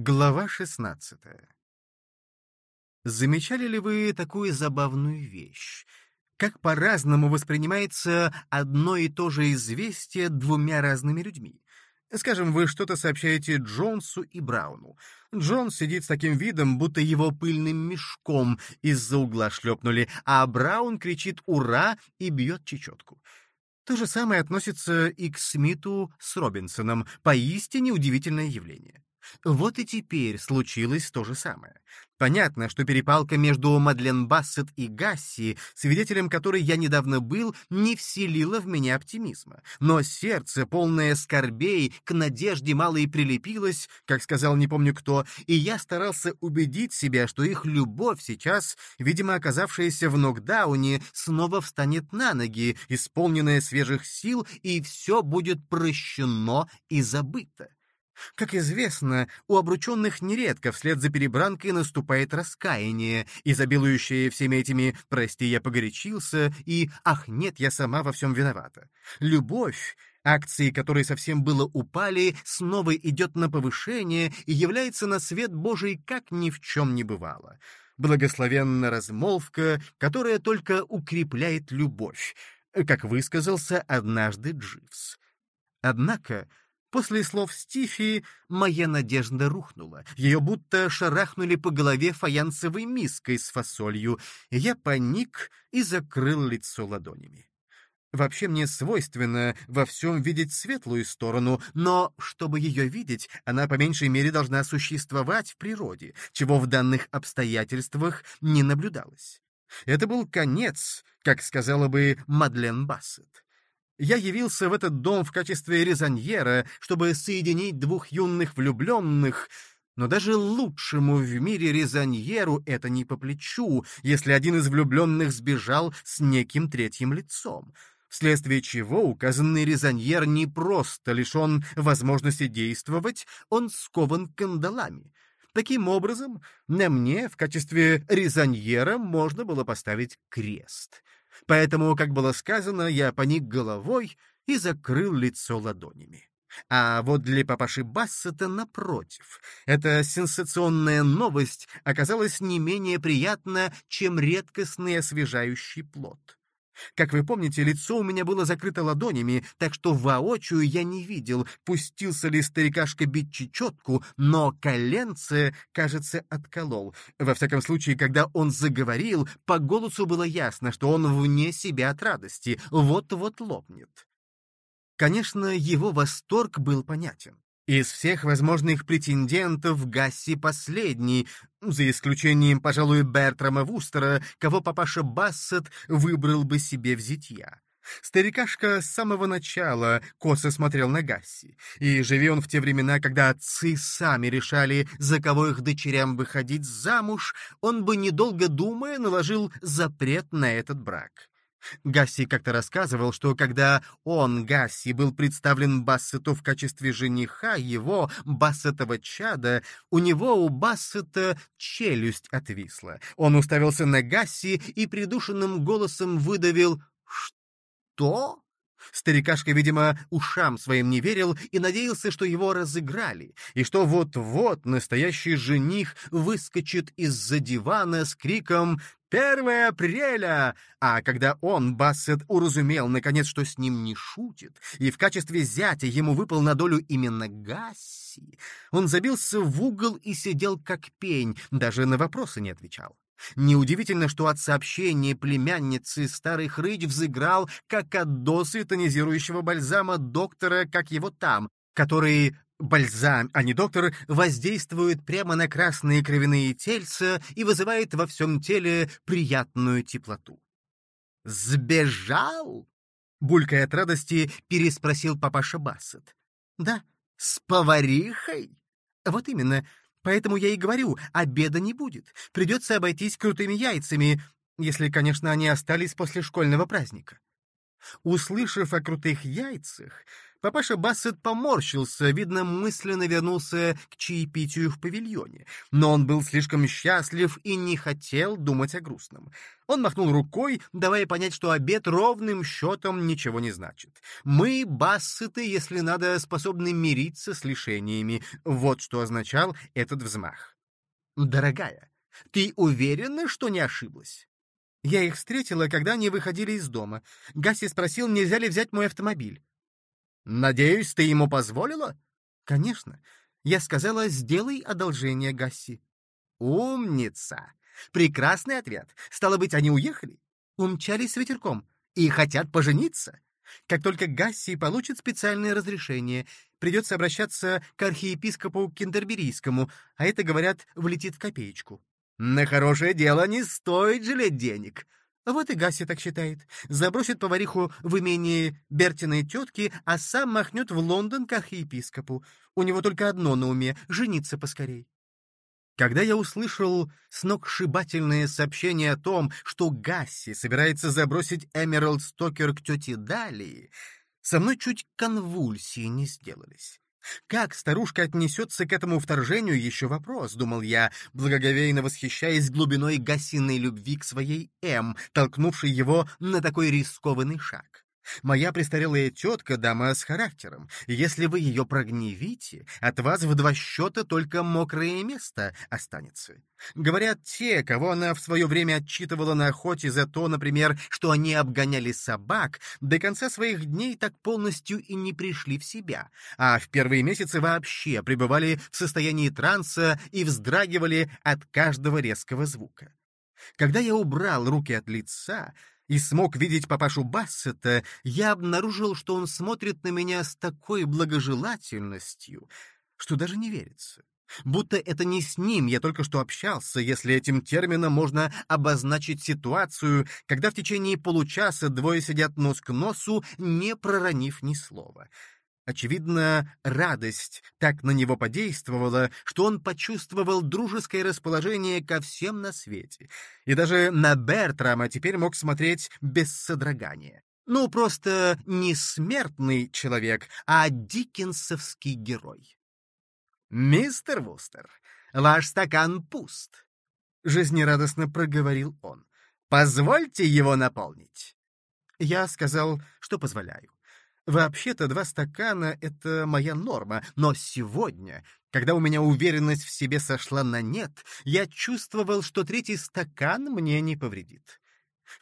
Глава 16 Замечали ли вы такую забавную вещь? Как по-разному воспринимается одно и то же известие двумя разными людьми. Скажем, вы что-то сообщаете Джонсу и Брауну. Джонс сидит с таким видом, будто его пыльным мешком из-за угла шлепнули, а Браун кричит «Ура!» и бьет чечетку. То же самое относится и к Смиту с Робинсоном. Поистине удивительное явление. Вот и теперь случилось то же самое. Понятно, что перепалка между Мадлен Бассет и Гасси, свидетелем которой я недавно был, не вселила в меня оптимизма. Но сердце, полное скорбей, к надежде мало и прилепилось, как сказал не помню кто, и я старался убедить себя, что их любовь сейчас, видимо, оказавшаяся в нокдауне, снова встанет на ноги, исполненная свежих сил, и все будет прощено и забыто. Как известно, у обрученных нередко вслед за перебранкой наступает раскаяние, изобилующее всеми этими «прости, я погорячился» и «ах, нет, я сама во всем виновата». Любовь, акции которой совсем было упали, снова идет на повышение и является на свет Божий, как ни в чем не бывало. Благословенна размолвка, которая только укрепляет любовь, как высказался однажды Дживс. Однако После слов Стифи моя надежда рухнула. Ее будто шарахнули по голове фаянсовой миской с фасолью. Я паник и закрыл лицо ладонями. Вообще мне свойственно во всем видеть светлую сторону, но, чтобы ее видеть, она по меньшей мере должна существовать в природе, чего в данных обстоятельствах не наблюдалось. Это был конец, как сказала бы Мадлен Бассет. Я явился в этот дом в качестве резоньера, чтобы соединить двух юных влюбленных, но даже лучшему в мире резоньеру это не по плечу, если один из влюбленных сбежал с неким третьим лицом, вследствие чего указанный резоньер не просто лишен возможности действовать, он скован кандалами. Таким образом, на мне в качестве резоньера можно было поставить крест — Поэтому, как было сказано, я поник головой и закрыл лицо ладонями. А вот для папаши Бассета, напротив, эта сенсационная новость оказалась не менее приятна, чем редкостный освежающий плод. Как вы помните, лицо у меня было закрыто ладонями, так что воочию я не видел, пустился ли старикашка бить чечетку, но коленце, кажется, отколол. Во всяком случае, когда он заговорил, по голосу было ясно, что он вне себя от радости, вот-вот лопнет. Конечно, его восторг был понятен. Из всех возможных претендентов Гасси последний, за исключением, пожалуй, Бертрама Вустера, кого папаша Бассет выбрал бы себе в зятья. Старикашка с самого начала косо смотрел на Гасси, и живи он в те времена, когда отцы сами решали, за кого их дочерям выходить замуж, он бы, недолго думая, наложил запрет на этот брак. Гасси как-то рассказывал, что когда он, Гасси, был представлен Бассету в качестве жениха его, Бассетова чада, у него, у Бассета, челюсть отвисла. Он уставился на Гасси и придушенным голосом выдавил «Что?» Старикашка, видимо, ушам своим не верил и надеялся, что его разыграли, и что вот-вот настоящий жених выскочит из-за дивана с криком «Первое апреля!» А когда он, Бассет, уразумел, наконец, что с ним не шутит, и в качестве зятя ему выпал на долю именно Гасси, он забился в угол и сидел как пень, даже на вопросы не отвечал. Неудивительно, что от сообщения племянницы старый хрыч взыграл, как от досы тонизирующего бальзама доктора, как его там, который Бальзам, а не доктор, воздействует прямо на красные кровяные тельца и вызывает во всем теле приятную теплоту. «Сбежал?» — булькая от радости, переспросил папаша Бассет. «Да, с поварихой?» «Вот именно. Поэтому я и говорю, обеда не будет. Придется обойтись крутыми яйцами, если, конечно, они остались после школьного праздника». Услышав о крутых яйцах, Папаша Бассет поморщился, видно, мысленно вернулся к чаепитию в павильоне. Но он был слишком счастлив и не хотел думать о грустном. Он махнул рукой, давая понять, что обед ровным счетом ничего не значит. Мы, Бассеты, если надо, способны мириться с лишениями. Вот что означал этот взмах. «Дорогая, ты уверена, что не ошиблась?» Я их встретила, когда они выходили из дома. Гасси спросил, нельзя ли взять мой автомобиль. «Надеюсь, ты ему позволила?» «Конечно. Я сказала, сделай одолжение, Гасси». «Умница! Прекрасный ответ. Стало быть, они уехали?» «Умчались с ветерком и хотят пожениться?» Как только Гасси получит специальное разрешение, придется обращаться к архиепископу Кентерберийскому, а это, говорят, влетит в копеечку. На хорошее дело не стоит жалеть денег. Вот и Гаси так считает. Забросит повариху в имение Бертиной тетки, а сам махнет в Лондон к архиепископу. У него только одно на уме — жениться поскорей. Когда я услышал сногсшибательное сообщение о том, что Гасси собирается забросить Эмералд Стокер к тете Далии, со мной чуть конвульсии не сделались. Как старушка отнесется к этому вторжению, еще вопрос, думал я, благоговейно восхищаясь глубиной Гасиной любви к своей М, толкнувшей его на такой рискованный шаг. Моя престарелая тетка — дама с характером. Если вы ее прогневите, от вас в два счета только мокрое место останется. Говорят, те, кого она в свое время отчитывала на охоте за то, например, что они обгоняли собак, до конца своих дней так полностью и не пришли в себя, а в первые месяцы вообще пребывали в состоянии транса и вздрагивали от каждого резкого звука. Когда я убрал руки от лица, и смог видеть папашу Бассета, я обнаружил, что он смотрит на меня с такой благожелательностью, что даже не верится. Будто это не с ним я только что общался, если этим термином можно обозначить ситуацию, когда в течение получаса двое сидят нос к носу, не проронив ни слова. Очевидно, радость так на него подействовала, что он почувствовал дружеское расположение ко всем на свете. И даже на Бертрама теперь мог смотреть без содрогания. Ну, просто не смертный человек, а диккенсовский герой. «Мистер Вустер, ваш стакан пуст», — жизнерадостно проговорил он. «Позвольте его наполнить». Я сказал, что позволяю. Вообще-то два стакана — это моя норма, но сегодня, когда у меня уверенность в себе сошла на нет, я чувствовал, что третий стакан мне не повредит.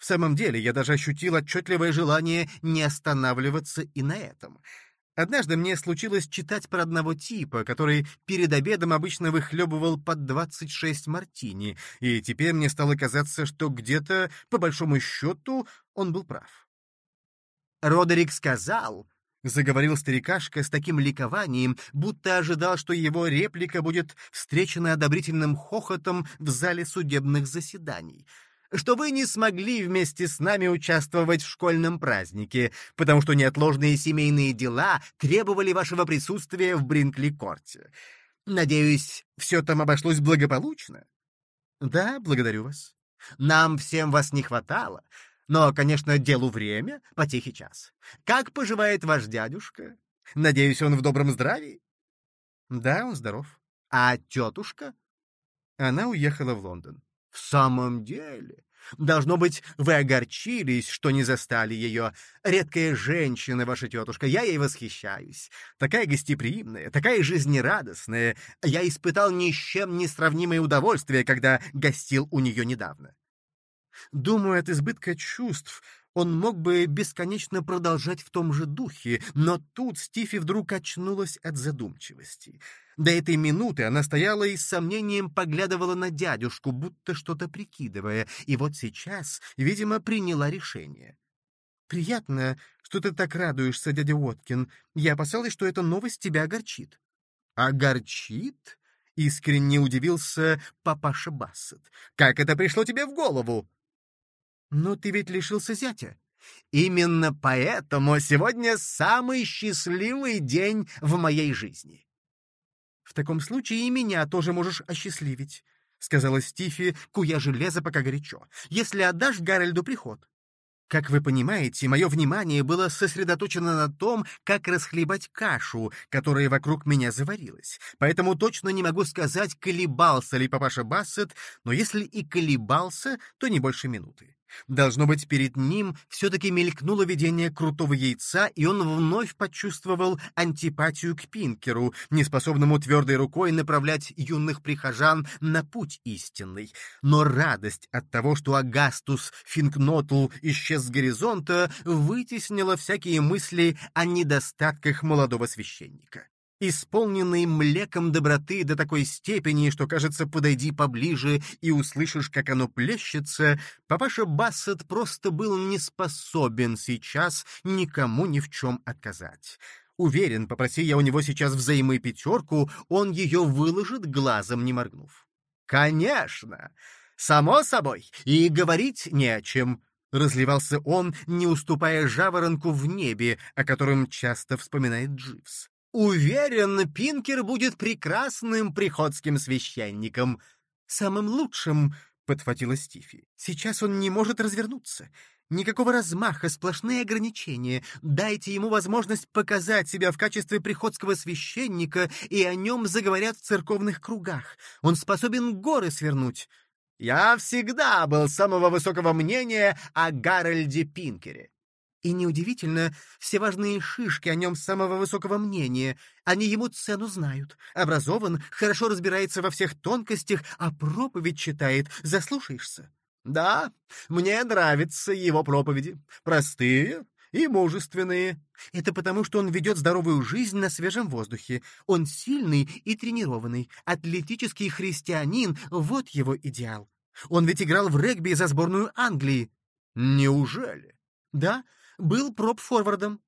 В самом деле, я даже ощутил отчетливое желание не останавливаться и на этом. Однажды мне случилось читать про одного типа, который перед обедом обычно выхлебывал под 26 мартини, и теперь мне стало казаться, что где-то, по большому счету, он был прав. Родерик сказал, — заговорил старикашка с таким ликованием, будто ожидал, что его реплика будет встречена одобрительным хохотом в зале судебных заседаний, что вы не смогли вместе с нами участвовать в школьном празднике, потому что неотложные семейные дела требовали вашего присутствия в Бринкли-корте. Надеюсь, все там обошлось благополучно? Да, благодарю вас. Нам всем вас не хватало. Но, конечно, делу время, потехи час. Как поживает ваш дядюшка? Надеюсь, он в добром здравии? Да, он здоров. А тетушка? Она уехала в Лондон. В самом деле? Должно быть, вы огорчились, что не застали ее. Редкая женщина, ваша тетушка, я ей восхищаюсь. Такая гостеприимная, такая жизнерадостная. Я испытал ни с чем не сравнимое удовольствие, когда гостил у нее недавно. Думаю, от избытка чувств он мог бы бесконечно продолжать в том же духе, но тут Стифи вдруг очнулась от задумчивости. До этой минуты она стояла и с сомнением поглядывала на дядюшку, будто что-то прикидывая, и вот сейчас, видимо, приняла решение. «Приятно, что ты так радуешься, дядя Уоткин. Я опасалась, что эта новость тебя огорчит». «Огорчит?» — искренне удивился папаша Бассет. «Как это пришло тебе в голову?» Но ты ведь лишился зятя. Именно поэтому сегодня самый счастливый день в моей жизни. В таком случае и меня тоже можешь осчастливить, — сказала Стифи, куя железо пока горячо, — если отдашь Гарольду приход. Как вы понимаете, мое внимание было сосредоточено на том, как расхлебать кашу, которая вокруг меня заварилась. Поэтому точно не могу сказать, колебался ли папаша Бассет, но если и колебался, то не больше минуты. Должно быть, перед ним все-таки мелькнуло видение крутого яйца, и он вновь почувствовал антипатию к Пинкеру, неспособному твердой рукой направлять юных прихожан на путь истинный. Но радость от того, что Агастус Финкнотл исчез с горизонта, вытеснила всякие мысли о недостатках молодого священника исполненный млеком доброты до такой степени, что, кажется, подойди поближе и услышишь, как оно плещется, папаша Бассет просто был не способен сейчас никому ни в чем отказать. Уверен, попроси я у него сейчас взаймы пятерку, он ее выложит, глазом не моргнув. «Конечно! Само собой, и говорить не о чем», — разливался он, не уступая жаворонку в небе, о котором часто вспоминает Дживс. Уверен, Пинкер будет прекрасным приходским священником. Самым лучшим, — подхватила Стифи. Сейчас он не может развернуться. Никакого размаха, сплошные ограничения. Дайте ему возможность показать себя в качестве приходского священника, и о нем заговорят в церковных кругах. Он способен горы свернуть. Я всегда был самого высокого мнения о Гарольде Пинкере. И неудивительно, все важные шишки о нем самого высокого мнения. Они ему цену знают. Образован, хорошо разбирается во всех тонкостях, а проповедь читает. Заслушаешься? Да, мне нравятся его проповеди. Простые и мужественные. Это потому, что он ведет здоровую жизнь на свежем воздухе. Он сильный и тренированный, атлетический христианин — вот его идеал. Он ведь играл в регби за сборную Англии. Неужели? Да, был проп-форвардом.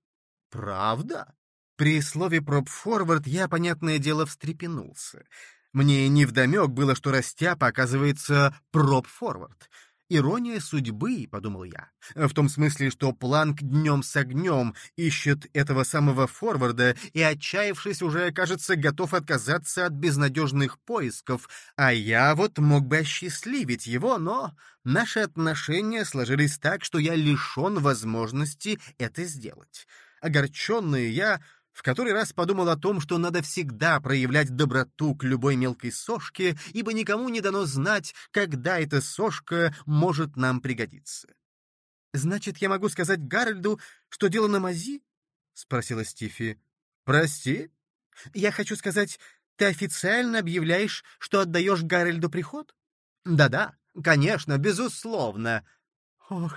Правда? При слове проп-форвард я, понятное дело, встрепенулся. Мне невдомек было, что Растяпа оказывается проп-форвард. Ирония судьбы, — подумал я, в том смысле, что Планк днем с огнем ищет этого самого форварда и, отчаявшись, уже, кажется, готов отказаться от безнадежных поисков, а я вот мог бы осчастливить его, но наши отношения сложились так, что я лишен возможности это сделать. Огорченный я в который раз подумал о том, что надо всегда проявлять доброту к любой мелкой сошке, ибо никому не дано знать, когда эта сошка может нам пригодиться. «Значит, я могу сказать Гарольду, что дело на мази?» — спросила Стифи. «Прости?» «Я хочу сказать, ты официально объявляешь, что отдаешь Гарольду приход?» «Да-да, конечно, безусловно». «Ох,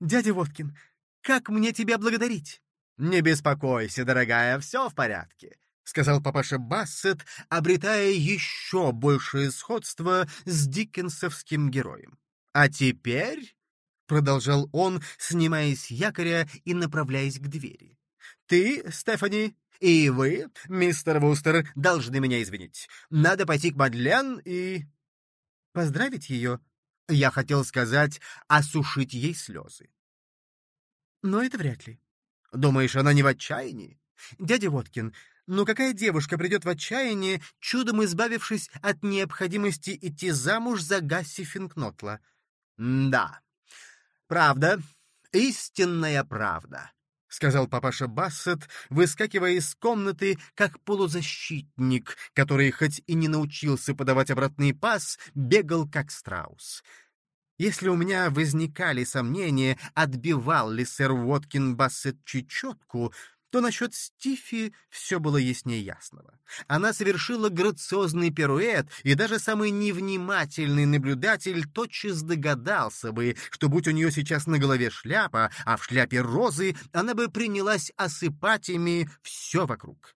дядя Воткин, как мне тебя благодарить?» «Не беспокойся, дорогая, все в порядке», — сказал папаша Бассет, обретая еще большее сходство с диккенсовским героем. «А теперь...» — продолжал он, снимаясь якоря и направляясь к двери. «Ты, Стефани, и вы, мистер Вустер, должны меня извинить. Надо пойти к Мадлен и...» «Поздравить ее?» Я хотел сказать, осушить ей слезы. Но это вряд ли. Думаешь, она не в отчаянии? Дядя Воткин, ну какая девушка придет в отчаяние, чудом избавившись от необходимости идти замуж за Гасси Финкнотла? Да, правда, истинная правда, — сказал папаша Бассет, выскакивая из комнаты, как полузащитник, который, хоть и не научился подавать обратный пас, бегал как страус. Если у меня возникали сомнения, отбивал ли сэр Уоткин Бассет чечетку, то насчет Стифи все было яснее ясного. Она совершила грациозный пируэт, и даже самый невнимательный наблюдатель тотчас догадался бы, что будь у нее сейчас на голове шляпа, а в шляпе розы, она бы принялась осыпать ими все вокруг.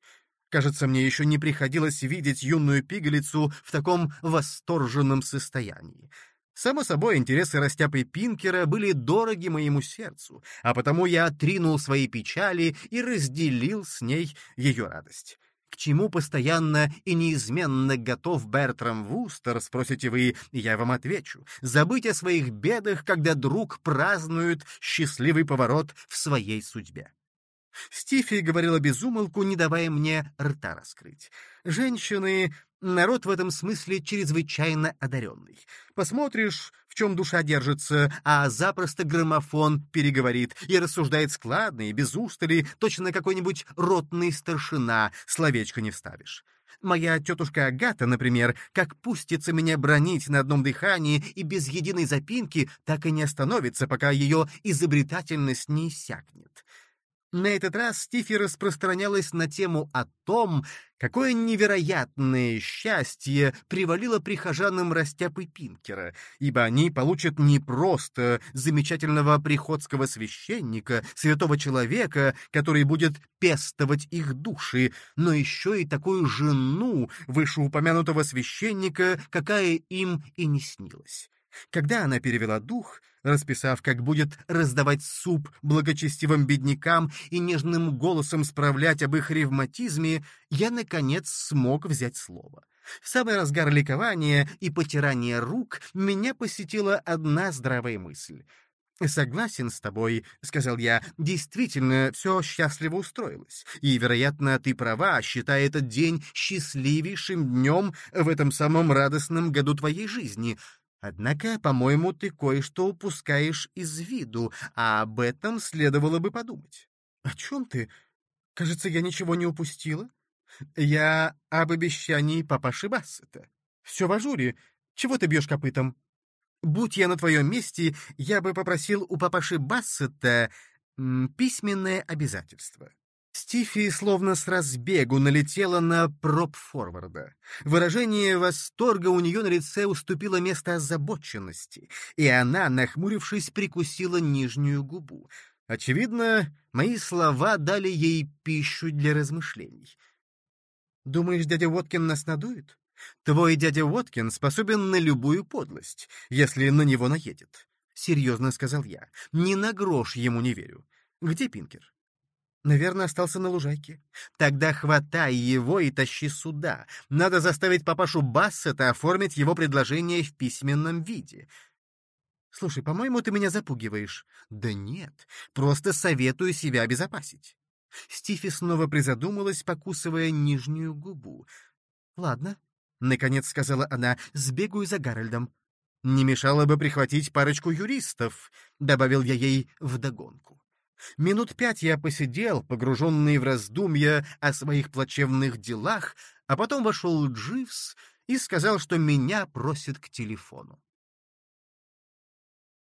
Кажется, мне еще не приходилось видеть юную пигалицу в таком восторженном состоянии. Само собой, интересы Растяпы Пинкера были дороги моему сердцу, а потому я отринул свои печали и разделил с ней ее радость. К чему постоянно и неизменно готов Бертрам Вустер, спросите вы, я вам отвечу. Забыть о своих бедах, когда друг празднует счастливый поворот в своей судьбе. Стифи говорила без умолку, не давая мне рта раскрыть. Женщины — народ в этом смысле чрезвычайно одаренный. Посмотришь, в чем душа держится, а запросто граммофон переговорит и рассуждает складно и без устали, точно какой-нибудь ротный старшина, словечко не вставишь. Моя тетушка Агата, например, как пустится меня бронить на одном дыхании и без единой запинки, так и не остановится, пока ее изобретательность не иссякнет. На этот раз Стифи распространялась на тему о том, какое невероятное счастье привалило прихожанам Растяпы Пинкера, ибо они получат не просто замечательного приходского священника, святого человека, который будет пестовать их души, но еще и такую жену вышеупомянутого священника, какая им и не снилась. Когда она перевела дух, расписав, как будет раздавать суп благочестивым беднякам и нежным голосом справлять об их ревматизме, я, наконец, смог взять слово. В самый разгар ликования и потирания рук меня посетила одна здравая мысль. «Согласен с тобой», — сказал я, — «действительно, все счастливо устроилось. И, вероятно, ты права, считая этот день счастливейшим днем в этом самом радостном году твоей жизни. Однако, по-моему, ты кое-что упускаешь из виду, а об этом следовало бы подумать. О чем ты? Кажется, я ничего не упустила. Я об обещании папаши Бассета. Все в ажуре. Чего ты бьешь копытом? Будь я на твоем месте, я бы попросил у папаши Бассета письменное обязательство. Стифи словно с разбегу налетела на проп-форварда. Выражение восторга у нее на лице уступило место озабоченности, и она, нахмурившись, прикусила нижнюю губу. Очевидно, мои слова дали ей пищу для размышлений. «Думаешь, дядя Уоткин нас надует? Твой дядя Уоткин способен на любую подлость, если на него наедет», — серьезно сказал я. «Ни на грош ему не верю. Где Пинкер?» Наверное, остался на лужайке. Тогда хватай его и тащи сюда. Надо заставить папашу Бассета оформить его предложение в письменном виде. Слушай, по-моему, ты меня запугиваешь. Да нет, просто советую себя обезопасить. Стифи снова призадумалась, покусывая нижнюю губу. Ладно, — наконец сказала она, — сбегаю за Гарольдом. Не мешало бы прихватить парочку юристов, — добавил я ей вдогонку. Минут пять я посидел, погруженный в раздумья о своих плачевных делах, а потом вошел Дживс и сказал, что меня просят к телефону.